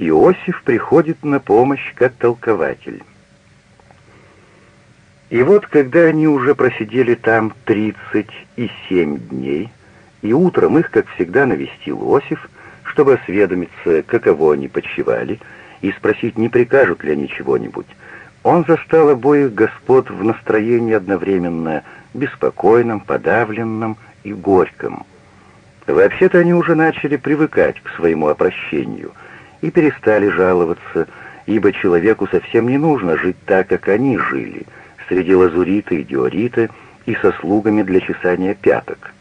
Иосиф приходит на помощь как толкователь. И вот, когда они уже просидели там тридцать и семь дней, и утром их, как всегда, навестил Иосиф, чтобы осведомиться, каково они почивали, и спросить, не прикажут ли они чего-нибудь, он застал обоих господ в настроении одновременно беспокойном, подавленном и горьком. Вообще-то они уже начали привыкать к своему опрощению и перестали жаловаться, ибо человеку совсем не нужно жить так, как они жили — среди лазурита и диорита и со слугами для чесания пяток.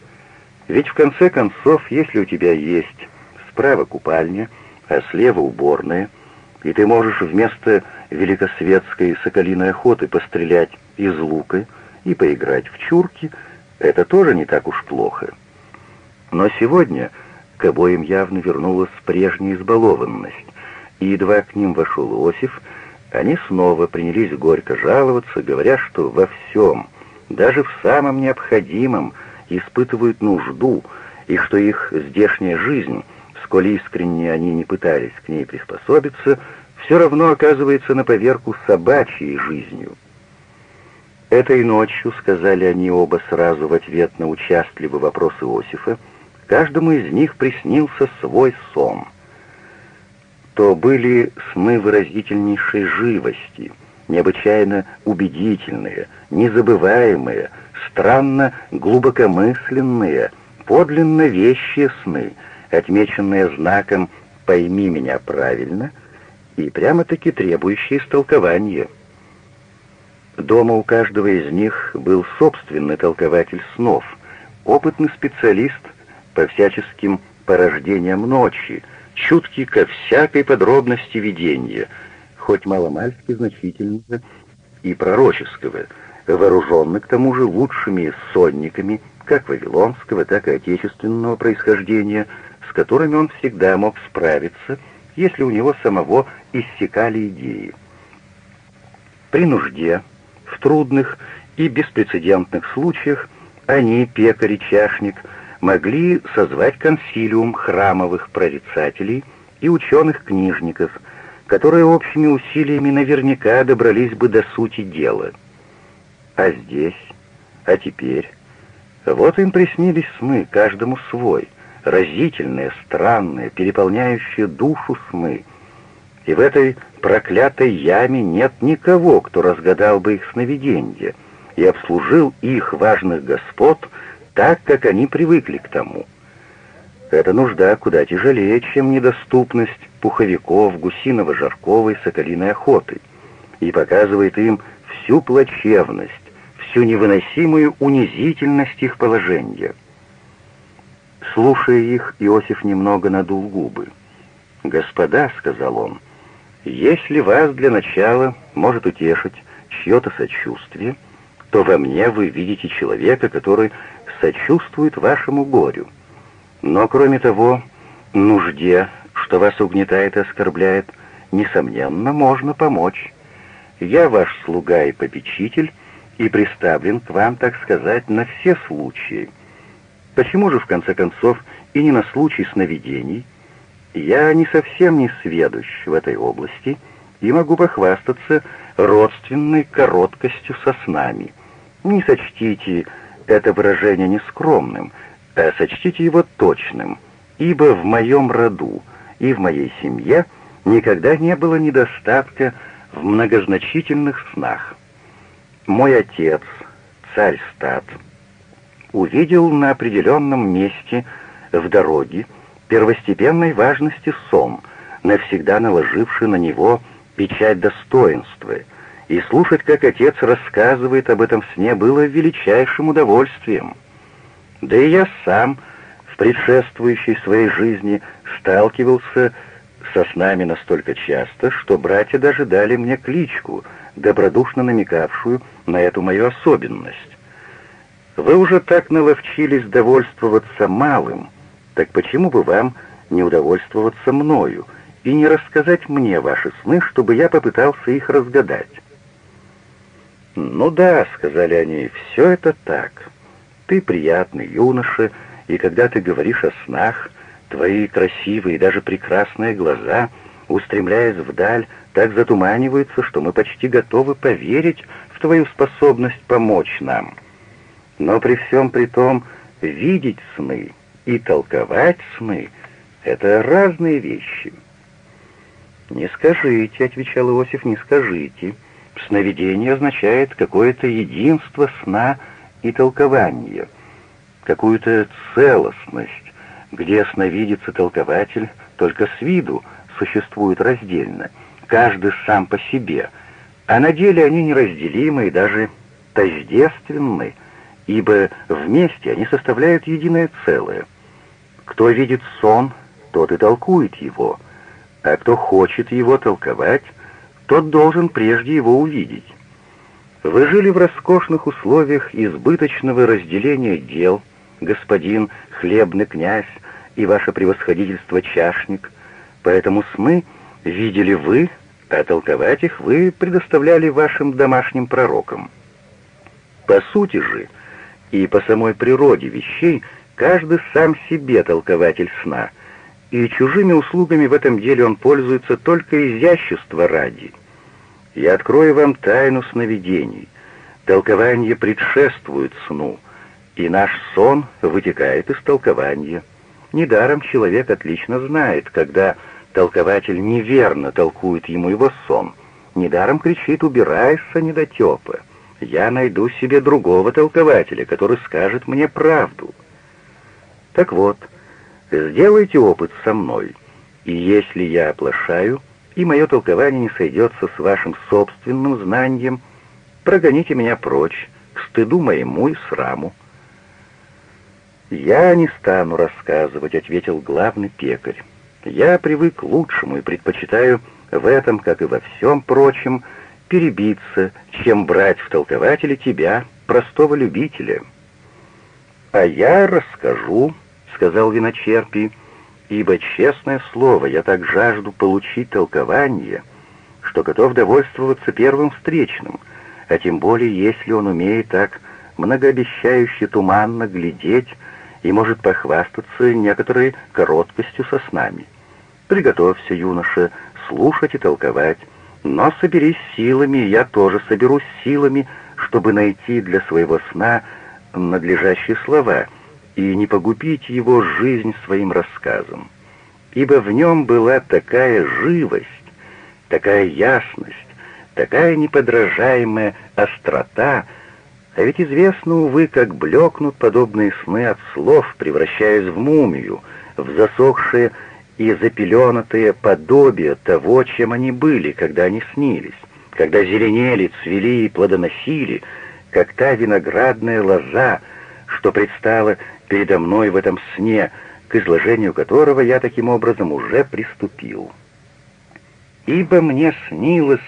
Ведь в конце концов, если у тебя есть справа купальня, а слева уборная, и ты можешь вместо великосветской соколиной охоты пострелять из лука и поиграть в чурки, это тоже не так уж плохо. Но сегодня к обоим явно вернулась прежняя избалованность, и едва к ним вошел Иосиф, они снова принялись горько жаловаться, говоря, что во всем, даже в самом необходимом, испытывают нужду, и что их здешняя жизнь, сколь искренне они не пытались к ней приспособиться, все равно оказывается на поверку собачьей жизнью. Этой ночью, сказали они оба сразу в ответ на участливый вопрос Иосифа, каждому из них приснился свой сон — то были сны выразительнейшей живости, необычайно убедительные, незабываемые, странно глубокомысленные, подлинно вещие сны, отмеченные знаком «пойми меня правильно» и прямо-таки требующие истолкования. Дома у каждого из них был собственный толкователь снов, опытный специалист по всяческим порождениям ночи, чуткий ко всякой подробности видения, хоть маломальски значительного и пророческого, вооруженный к тому же лучшими сонниками, как вавилонского, так и отечественного происхождения, с которыми он всегда мог справиться, если у него самого иссякали идеи. При нужде, в трудных и беспрецедентных случаях, они, пекарь и чашник, могли созвать консилиум храмовых прорицателей и ученых-книжников, которые общими усилиями наверняка добрались бы до сути дела. А здесь, а теперь, вот им приснились сны, каждому свой, разительные, странные, переполняющие душу сны. И в этой проклятой яме нет никого, кто разгадал бы их сновиденье и обслужил их важных господ так, как они привыкли к тому. Эта нужда куда тяжелее, чем недоступность пуховиков, гусиново-жарковой, соколиной охоты, и показывает им всю плачевность, всю невыносимую унизительность их положения. Слушая их, Иосиф немного надул губы. «Господа», — сказал он, — «если вас для начала может утешить чье-то сочувствие, то во мне вы видите человека, который сочувствует вашему горю. Но, кроме того, нужде, что вас угнетает и оскорбляет, несомненно, можно помочь. Я ваш слуга и попечитель, и приставлен к вам, так сказать, на все случаи. Почему же, в конце концов, и не на случай сновидений? Я не совсем не сведущ в этой области и могу похвастаться родственной короткостью со снами. Не сочтите это выражение не скромным, а сочтите его точным, ибо в моем роду и в моей семье никогда не было недостатка в многозначительных снах. Мой отец, царь стат, увидел на определенном месте в дороге первостепенной важности сон, навсегда наложивший на него печать достоинства — и слушать, как отец рассказывает об этом сне, было величайшим удовольствием. Да и я сам в предшествующей своей жизни сталкивался со снами настолько часто, что братья даже дали мне кличку, добродушно намекавшую на эту мою особенность. Вы уже так наловчились довольствоваться малым, так почему бы вам не удовольствоваться мною и не рассказать мне ваши сны, чтобы я попытался их разгадать? «Ну да», — сказали они, — «все это так. Ты приятный юноша, и когда ты говоришь о снах, твои красивые даже прекрасные глаза устремляясь вдаль, так затуманиваются, что мы почти готовы поверить в твою способность помочь нам. Но при всем при том видеть сны и толковать сны — это разные вещи. «Не скажите», — отвечал Иосиф, — «не скажите. Сновидение означает какое-то единство сна и толкования, какую-то целостность, где сновидец и толкователь только с виду существуют раздельно, каждый сам по себе, а на деле они неразделимы и даже тождественны, ибо вместе они составляют единое целое. Кто видит сон, тот и толкует его, а кто хочет его толковать, тот должен прежде его увидеть. Вы жили в роскошных условиях избыточного разделения дел, господин хлебный князь и ваше превосходительство чашник, поэтому сны видели вы, а толковать их вы предоставляли вашим домашним пророкам. По сути же, и по самой природе вещей, каждый сам себе толкователь сна, и чужими услугами в этом деле он пользуется только изящества ради. Я открою вам тайну сновидений. Толкование предшествует сну, и наш сон вытекает из толкования. Недаром человек отлично знает, когда толкователь неверно толкует ему его сон. Недаром кричит «убирайся, недотепа». Я найду себе другого толкователя, который скажет мне правду. Так вот, сделайте опыт со мной, и если я оплошаю, и мое толкование не сойдется с вашим собственным знанием, прогоните меня прочь, к стыду моему и сраму. «Я не стану рассказывать», — ответил главный пекарь. «Я привык к лучшему и предпочитаю в этом, как и во всем прочем, перебиться, чем брать в толкователе тебя, простого любителя». «А я расскажу», — сказал виночерпий, «ибо, честное слово, я так жажду получить толкование, что готов довольствоваться первым встречным, а тем более, если он умеет так многообещающе туманно глядеть и может похвастаться некоторой короткостью со снами. Приготовься, юноша, слушать и толковать, но соберись силами, я тоже соберусь силами, чтобы найти для своего сна надлежащие слова и не погубить его жизнь своим рассказом. Ибо в нем была такая живость, такая ясность, такая неподражаемая острота, а ведь известно, увы, как блекнут подобные сны от слов, превращаясь в мумию, в засохшие и запеленатые подобие того, чем они были, когда они снились, когда зеленели, цвели и плодоносили, как та виноградная лоза, что предстала передо мной в этом сне, к изложению которого я таким образом уже приступил. Ибо мне снилось,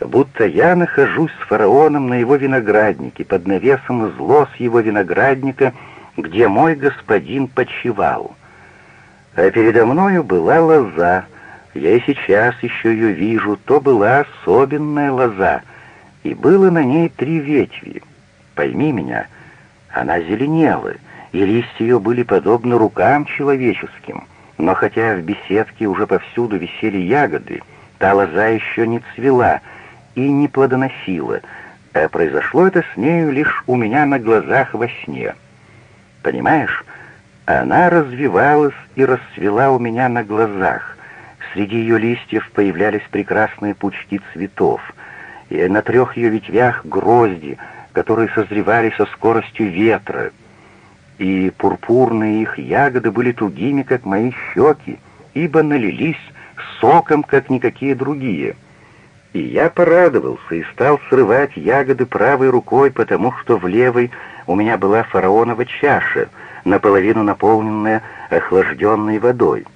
будто я нахожусь с фараоном на его винограднике, под навесом зло с его виноградника, где мой господин почивал. А передо мною была лоза, я и сейчас еще ее вижу, то была особенная лоза, и было на ней три ветви. Пойми меня, она зеленела, и листья ее были подобны рукам человеческим, но хотя в беседке уже повсюду висели ягоды, та лоза еще не цвела — и не плодоносила, а произошло это с нею лишь у меня на глазах во сне. Понимаешь, она развивалась и расцвела у меня на глазах. Среди ее листьев появлялись прекрасные пучки цветов, и на трех ее ветвях грозди, которые созревали со скоростью ветра, и пурпурные их ягоды были тугими, как мои щеки, ибо налились соком, как никакие другие — и я порадовался и стал срывать ягоды правой рукой, потому что в левой у меня была фараонова чаша, наполовину наполненная охлажденной водой.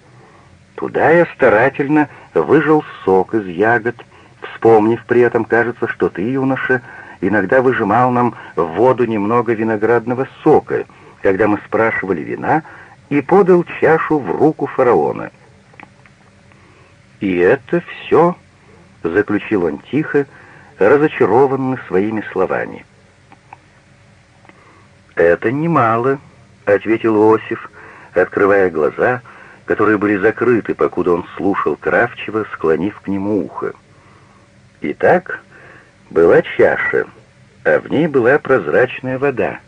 Туда я старательно выжил сок из ягод, вспомнив при этом, кажется, что ты, юноша, иногда выжимал нам в воду немного виноградного сока, когда мы спрашивали вина, и подал чашу в руку фараона. И это все — заключил он тихо, разочарованный своими словами. «Это немало», — ответил Иосиф, открывая глаза которые были закрыты, покуда он слушал Кравчева, склонив к нему ухо. Итак, была чаша, а в ней была прозрачная вода,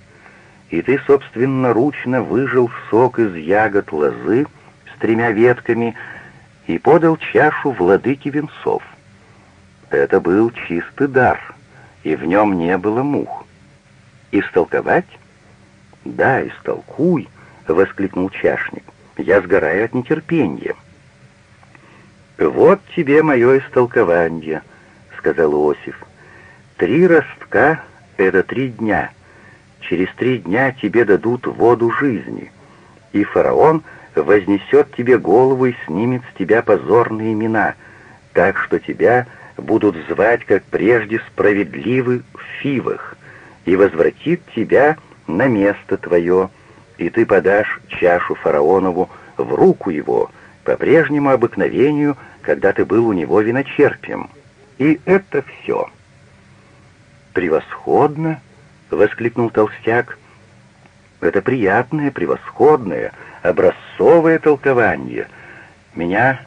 и ты собственноручно выжил сок из ягод лозы с тремя ветками и подал чашу владыке венцов. Это был чистый дар, и в нем не было мух. Истолковать? Да, истолкуй, — воскликнул чашник. Я сгораю от нетерпения. «Вот тебе мое истолкование», — сказал Иосиф. «Три ростка — это три дня. Через три дня тебе дадут воду жизни, и фараон вознесет тебе голову и снимет с тебя позорные имена, так что тебя будут звать, как прежде, справедливый в фивах, и возвратит тебя на место твое, и ты подашь чашу фараонову в руку его, по прежнему обыкновению, когда ты был у него виночерпием. И это все. «Превосходно!» — воскликнул толстяк. «Это приятное, превосходное, образцовое толкование. Меня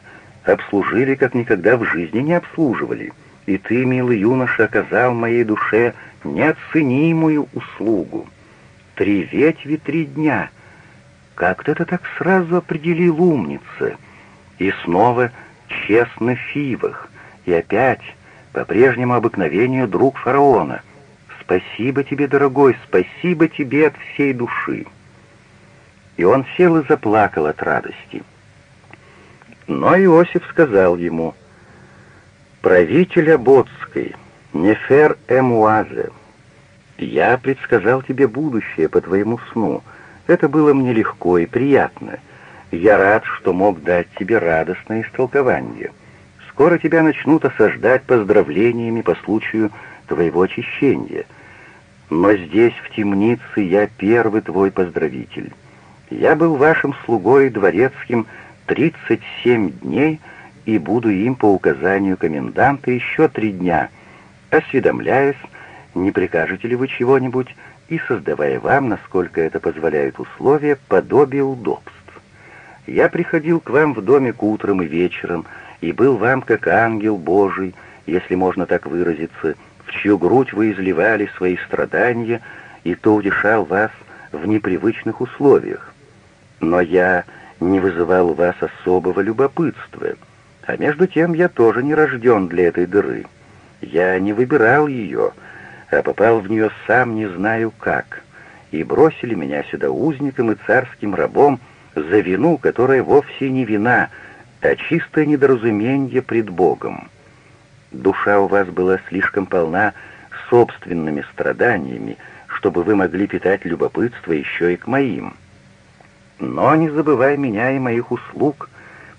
обслужили, как никогда в жизни не обслуживали, и ты, милый юноша, оказал моей душе неоценимую услугу. Три ветви, три дня. Как ты это так сразу определил, умница? И снова честно Фивах, и опять, по прежнему обыкновению, друг фараона. Спасибо тебе, дорогой, спасибо тебе от всей души. И он сел и заплакал от радости. Но Иосиф сказал ему, «Правитель Ободской, Нефер Эмуазе, я предсказал тебе будущее по твоему сну. Это было мне легко и приятно. Я рад, что мог дать тебе радостное истолкование. Скоро тебя начнут осаждать поздравлениями по случаю твоего очищения. Но здесь, в темнице, я первый твой поздравитель. Я был вашим слугой дворецким 37 дней и буду им по указанию коменданта еще три дня, осведомляясь, не прикажете ли вы чего-нибудь, и создавая вам, насколько это позволяют условия, подобие удобств. Я приходил к вам в домик утром и вечером, и был вам как ангел Божий, если можно так выразиться, чью грудь вы изливали свои страдания, и то утешал вас в непривычных условиях. Но я не вызывал у вас особого любопытства, а между тем я тоже не рожден для этой дыры. Я не выбирал ее, — а попал в нее сам не знаю как, и бросили меня сюда узником и царским рабом за вину, которая вовсе не вина, а чистое недоразумение пред Богом. Душа у вас была слишком полна собственными страданиями, чтобы вы могли питать любопытство еще и к моим. Но не забывай меня и моих услуг,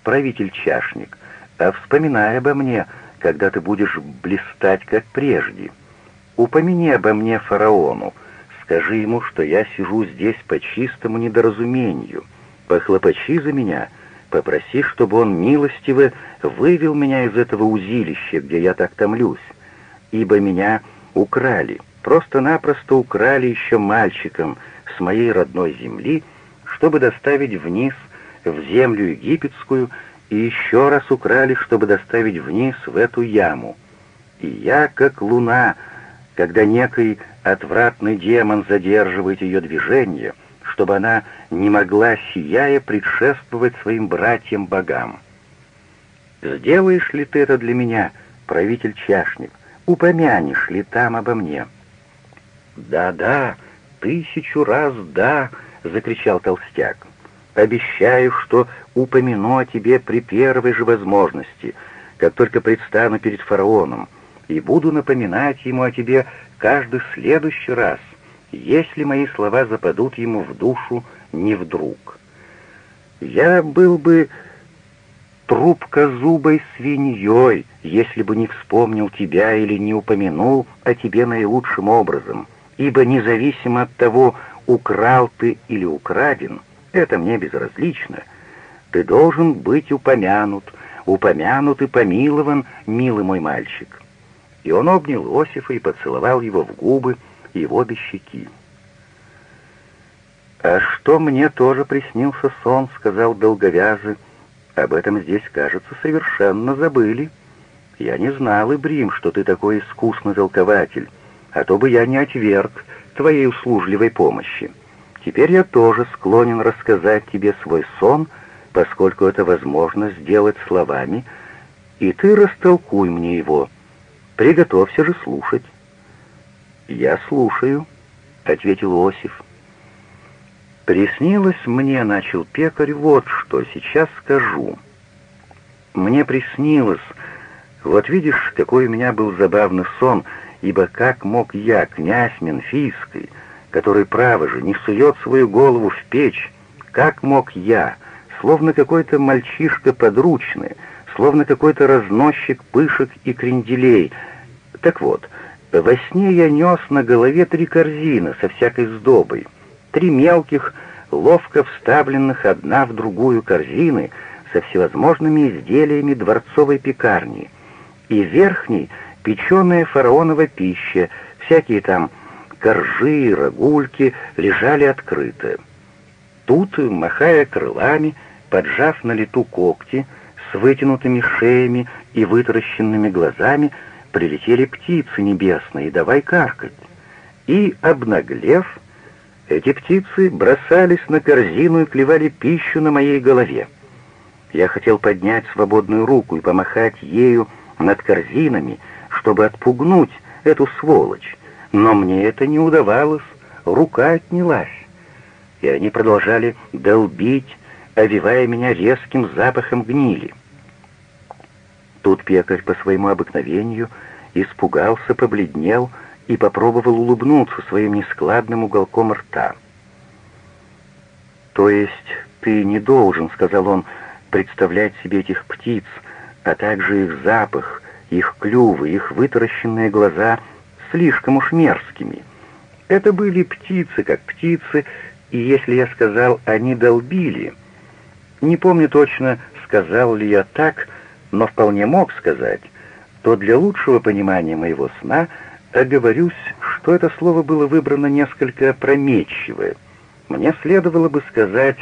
правитель-чашник, а вспоминай обо мне, когда ты будешь блистать, как прежде». Упомяни обо мне фараону, скажи ему, что я сижу здесь по чистому недоразумению, похлопочи за меня, попроси, чтобы он милостиво вывел меня из этого узилища, где я так томлюсь, ибо меня украли, просто-напросто украли еще мальчиком с моей родной земли, чтобы доставить вниз в землю египетскую, и еще раз украли, чтобы доставить вниз в эту яму. И я, как луна, когда некий отвратный демон задерживает ее движение, чтобы она не могла, сияя, предшествовать своим братьям-богам. «Сделаешь ли ты это для меня, правитель чашник? Упомянешь ли там обо мне?» «Да-да, тысячу раз да!» — закричал толстяк. «Обещаю, что упомяну о тебе при первой же возможности, как только предстану перед фараоном, и буду напоминать ему о тебе каждый следующий раз, если мои слова западут ему в душу не вдруг. Я был бы трубкозубой свиньей, если бы не вспомнил тебя или не упомянул о тебе наилучшим образом, ибо независимо от того, украл ты или украден, это мне безразлично. Ты должен быть упомянут, упомянут и помилован, милый мой мальчик и он обнял Осифа и поцеловал его в губы и в обе щеки. «А что мне тоже приснился сон», — сказал долговязый. «Об этом здесь, кажется, совершенно забыли. Я не знал, Ибрим, что ты такой искусный толкователь, а то бы я не отверг твоей услужливой помощи. Теперь я тоже склонен рассказать тебе свой сон, поскольку это возможно сделать словами, и ты растолкуй мне его. Приготовься же слушать». «Я слушаю», — ответил Осиф. «Приснилось мне, — начал пекарь, — вот что, сейчас скажу. Мне приснилось, вот видишь, какой у меня был забавный сон, ибо как мог я, князь Менфийский, который, право же, не сует свою голову в печь, как мог я, словно какой-то мальчишка подручный, словно какой-то разносчик пышек и кренделей. Так вот, во сне я нес на голове три корзины со всякой сдобой, три мелких, ловко вставленных одна в другую корзины со всевозможными изделиями дворцовой пекарни, и верхней печеная фараонова пища, всякие там коржи, рагульки лежали открыты. Тут, махая крылами, поджав на лету когти, с вытянутыми шеями и вытаращенными глазами, прилетели птицы небесные, давай каркать. И, обнаглев, эти птицы бросались на корзину и клевали пищу на моей голове. Я хотел поднять свободную руку и помахать ею над корзинами, чтобы отпугнуть эту сволочь, но мне это не удавалось, рука отнялась. И они продолжали долбить, овивая меня резким запахом гнили. Тут пекарь по своему обыкновению испугался, побледнел и попробовал улыбнуться своим нескладным уголком рта. «То есть ты не должен, — сказал он, — представлять себе этих птиц, а также их запах, их клювы, их вытаращенные глаза слишком уж мерзкими. Это были птицы, как птицы, и если я сказал «они долбили», не помню точно, сказал ли я так, но вполне мог сказать, то для лучшего понимания моего сна — оговорюсь, что это слово было выбрано несколько опрометчивое. Мне следовало бы сказать,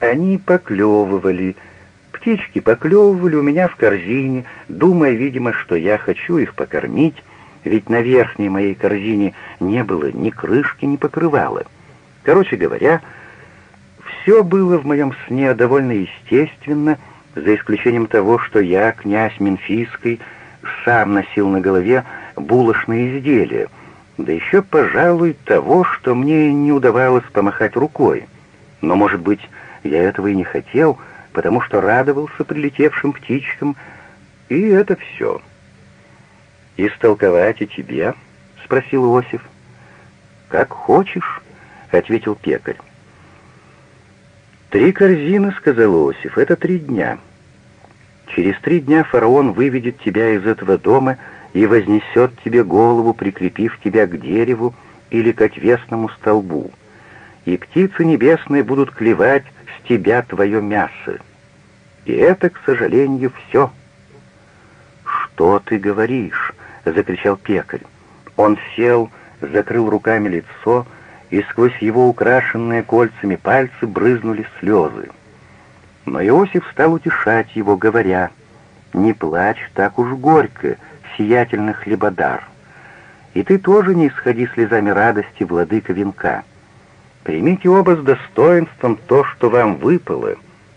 они поклевывали, птички поклевывали у меня в корзине, думая, видимо, что я хочу их покормить, ведь на верхней моей корзине не было ни крышки, ни покрывала. Короче говоря, все было в моем сне довольно естественно, за исключением того, что я, князь Менфийский, сам носил на голове булочные изделия, да еще, пожалуй, того, что мне не удавалось помахать рукой. Но, может быть, я этого и не хотел, потому что радовался прилетевшим птичкам, и это все. «Истолковать и тебе?» — спросил Иосиф. «Как хочешь», — ответил пекарь. «Три корзины», — сказал Иосиф, — «это три дня». Через три дня фараон выведет тебя из этого дома и вознесет тебе голову, прикрепив тебя к дереву или к отвесному столбу. И птицы небесные будут клевать с тебя твое мясо. И это, к сожалению, все. «Что ты говоришь?» — закричал пекарь. Он сел, закрыл руками лицо, и сквозь его украшенные кольцами пальцы брызнули слезы. Но Иосиф стал утешать его, говоря, «Не плачь так уж горько, сиятельный хлебодар. И ты тоже не исходи слезами радости, владыка венка. Примите оба с достоинством то, что вам выпало,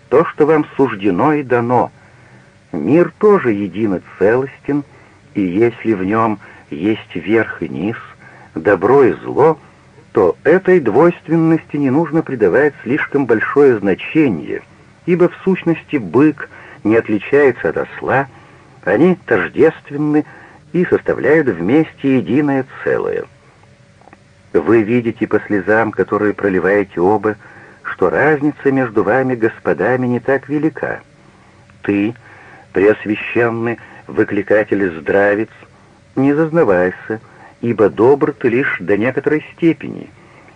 то, что вам суждено и дано. Мир тоже един и целостен, и если в нем есть верх и низ, добро и зло, то этой двойственности не нужно придавать слишком большое значение — ибо в сущности бык не отличается от осла, они тождественны и составляют вместе единое целое. Вы видите по слезам, которые проливаете оба, что разница между вами, господами, не так велика. Ты, преосвященный выкликатель здравец, не зазнавайся, ибо добр ты лишь до некоторой степени,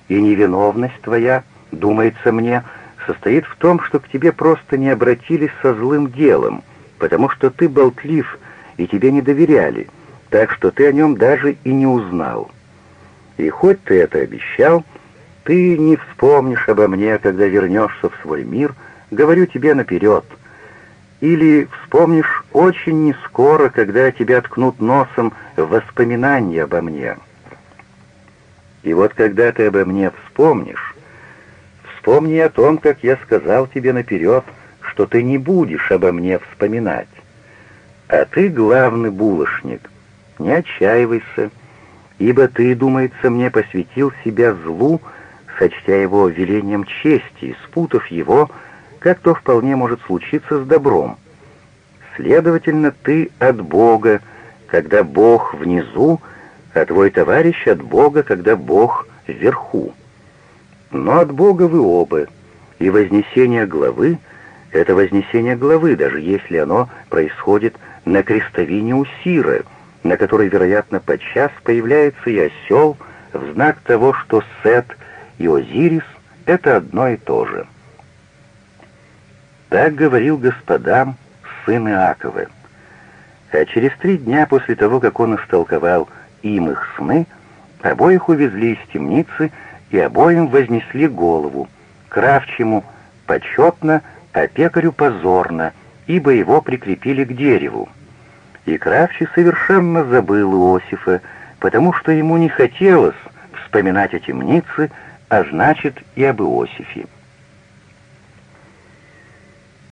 и невиновность твоя, думается мне, — состоит в том, что к тебе просто не обратились со злым делом, потому что ты болтлив и тебе не доверяли, так что ты о нем даже и не узнал. И хоть ты это обещал, Ты не вспомнишь обо мне, когда вернешься в свой мир, говорю тебе наперед. Или вспомнишь очень нескоро, когда тебя ткнут носом воспоминания обо мне. И вот когда ты обо мне вспомнишь, вспомни о том, как я сказал тебе наперед, что ты не будешь обо мне вспоминать. А ты главный булочник, не отчаивайся, ибо ты, думается, мне посвятил себя злу, сочтя его велением чести, спутав его, как то вполне может случиться с добром. Следовательно, ты от Бога, когда Бог внизу, а твой товарищ от Бога, когда Бог вверху. Но от Бога вы оба, и вознесение главы — это вознесение главы, даже если оно происходит на крестовине у Сира, на которой, вероятно, подчас появляется и осел в знак того, что Сет и Озирис — это одно и то же. Так говорил господам сын Иаковы. А через три дня после того, как он истолковал им их сны, обоих увезли из темницы и обоим вознесли голову, кравчему почетно, а пекарю позорно, ибо его прикрепили к дереву. И Кравчий совершенно забыл Иосифа, потому что ему не хотелось вспоминать о темнице, а значит и об Иосифе.